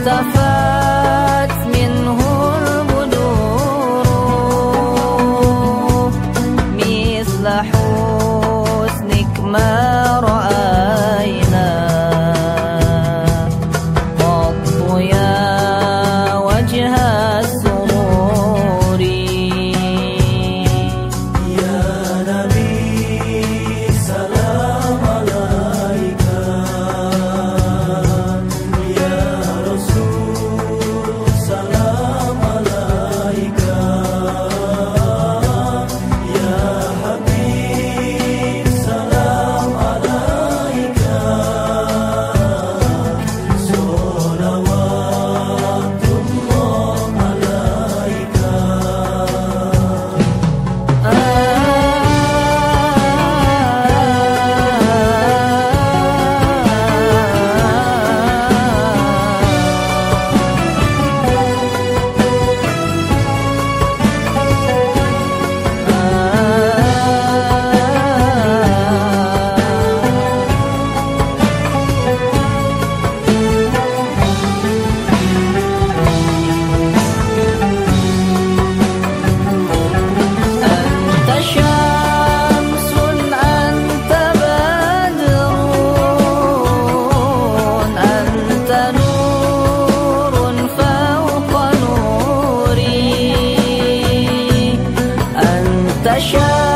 اختفت منه البدور مثل حسنك ما pressure